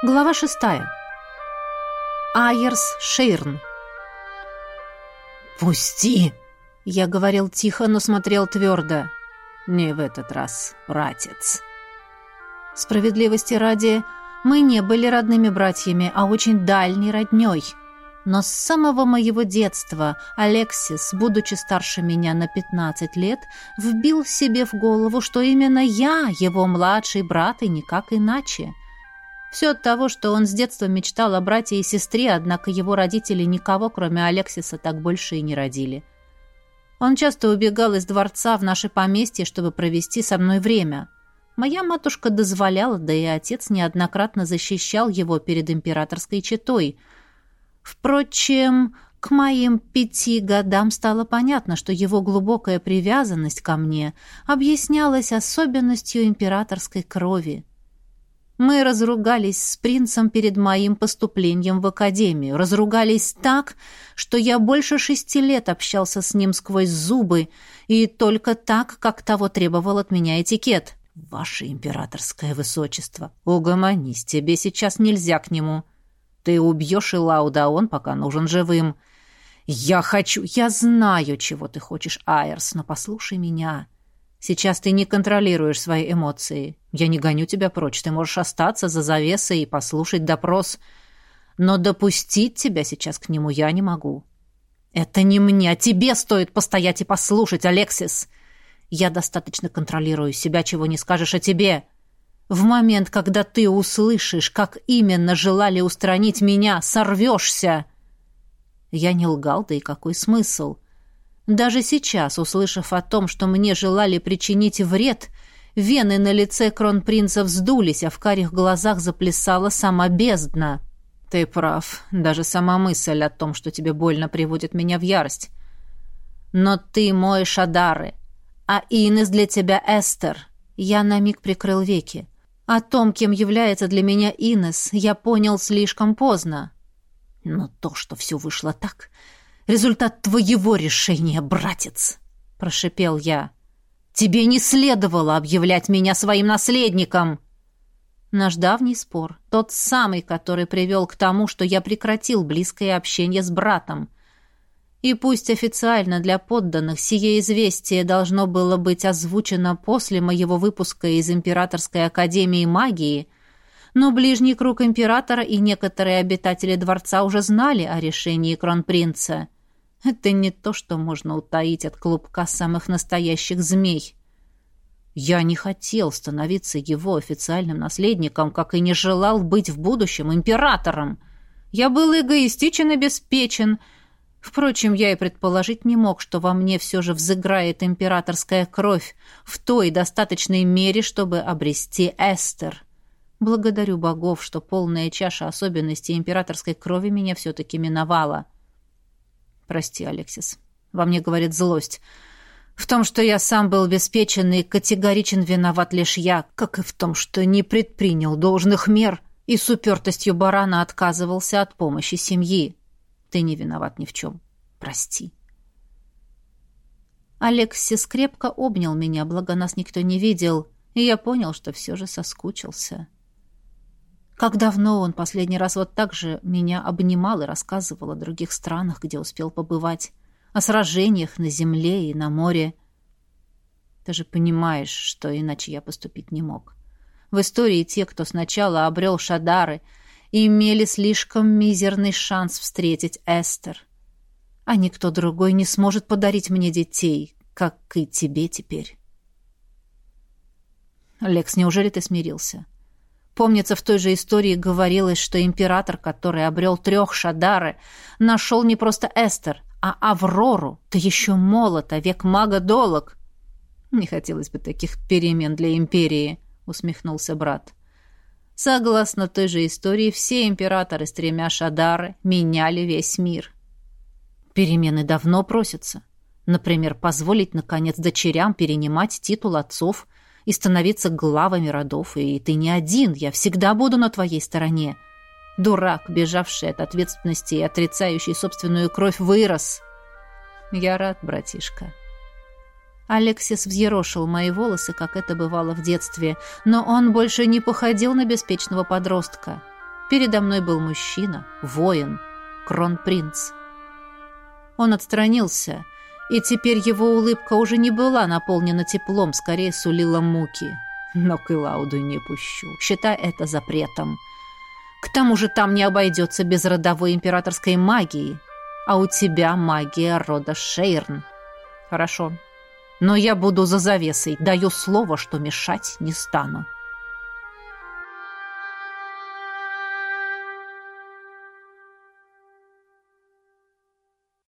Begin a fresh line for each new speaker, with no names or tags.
Глава шестая. Айерс Шейрн.
«Пусти!»
— я говорил тихо, но смотрел твердо.
«Не в этот раз, братец».
Справедливости ради, мы не были родными братьями, а очень дальней роднёй. Но с самого моего детства Алексис, будучи старше меня на 15 лет, вбил себе в голову, что именно я его младший брат и никак иначе — все от того, что он с детства мечтал о брате и сестре, однако его родители никого, кроме Алексиса, так больше и не родили. Он часто убегал из дворца в наше поместье, чтобы провести со мной время. Моя матушка дозволяла, да и отец неоднократно защищал его перед императорской четой. Впрочем, к моим пяти годам стало понятно, что его глубокая привязанность ко мне объяснялась особенностью императорской крови. Мы разругались с принцем перед моим поступлением в академию. Разругались так, что я больше шести лет общался с ним сквозь зубы, и только так, как того требовал от меня этикет. «Ваше императорское высочество, угомонись, тебе сейчас нельзя к нему. Ты убьешь Илауда, а он пока нужен живым. Я хочу, я знаю, чего ты хочешь, Айрс, но послушай меня». Сейчас ты не контролируешь свои эмоции. Я не гоню тебя прочь. Ты можешь остаться за завесой и послушать допрос. Но допустить тебя сейчас к нему я не могу. Это не мне, а тебе стоит постоять и послушать, Алексис. Я достаточно контролирую себя, чего не скажешь о тебе. В момент, когда ты услышишь, как именно желали устранить меня, сорвешься. Я не лгал, да и какой смысл? — даже сейчас, услышав о том, что мне желали причинить вред, вены на лице кронпринца вздулись, а в карих глазах заплясала сама бездна. «Ты прав. Даже сама мысль о том, что тебе больно, приводит меня в ярость. Но ты мой Шадары, а Инес для тебя Эстер». Я на миг прикрыл веки. О том, кем является для меня Инес, я понял слишком поздно. Но то, что все вышло так, результат твоего решения, братец!» — прошипел я. «Тебе не следовало объявлять меня своим наследником!» Наш давний спор, тот самый, который привел к тому, что я прекратил близкое общение с братом. И пусть официально для подданных сие известие должно было быть озвучено после моего выпуска из Императорской Академии Магии, но ближний круг императора и некоторые обитатели дворца уже знали о решении кронпринца — это не то, что можно утаить от клубка самых настоящих змей. Я не хотел становиться его официальным наследником, как и не желал быть в будущем императором. Я был эгоистичен и беспечен. Впрочем, я и предположить не мог, что во мне все же взыграет императорская кровь в той достаточной мере, чтобы обрести Эстер. Благодарю богов, что полная чаша особенностей императорской крови меня все-таки миновала. — Прости, Алексис. Во мне говорит злость. В том, что я сам был обеспечен и категоричен виноват лишь я, как и в том, что не предпринял должных мер и с упертостью барана отказывался от помощи семьи. Ты не виноват ни в чем. Прости. Алексис крепко обнял меня, благо нас никто не видел, и я понял, что все же соскучился. Как давно он последний раз вот так же меня обнимал и рассказывал о других странах, где успел побывать, о сражениях на земле и на море. Ты же понимаешь, что иначе я поступить не мог. В истории те, кто сначала обрел Шадары, имели слишком мизерный шанс встретить Эстер. А никто другой не сможет подарить мне детей, как и тебе теперь. Лекс, неужели ты смирился? — Помнится, в той же истории говорилось, что император, который обрел трех Шадары, нашел не просто Эстер, а Аврору. Ты еще молод, а век мага долог. Не хотелось бы таких перемен для империи, усмехнулся брат. Согласно той же истории, все императоры с тремя Шадары меняли весь мир. Перемены давно просятся. Например, позволить, наконец, дочерям перенимать титул отцов – и становиться главами родов, и ты не один, я всегда буду на твоей стороне. Дурак, бежавший от ответственности и отрицающий собственную кровь, вырос. Я рад, братишка. Алексис взъерошил мои волосы, как это бывало в детстве, но он больше не походил на беспечного подростка. Передо мной был мужчина, воин, кронпринц. Он отстранился, и теперь его улыбка уже не была наполнена теплом, скорее сулила муки. Но к Илауду не пущу. Считай это запретом. К тому же там не обойдется без родовой императорской магии. А у тебя магия рода Шейрн. Хорошо. Но я буду за завесой. Даю слово, что мешать не стану.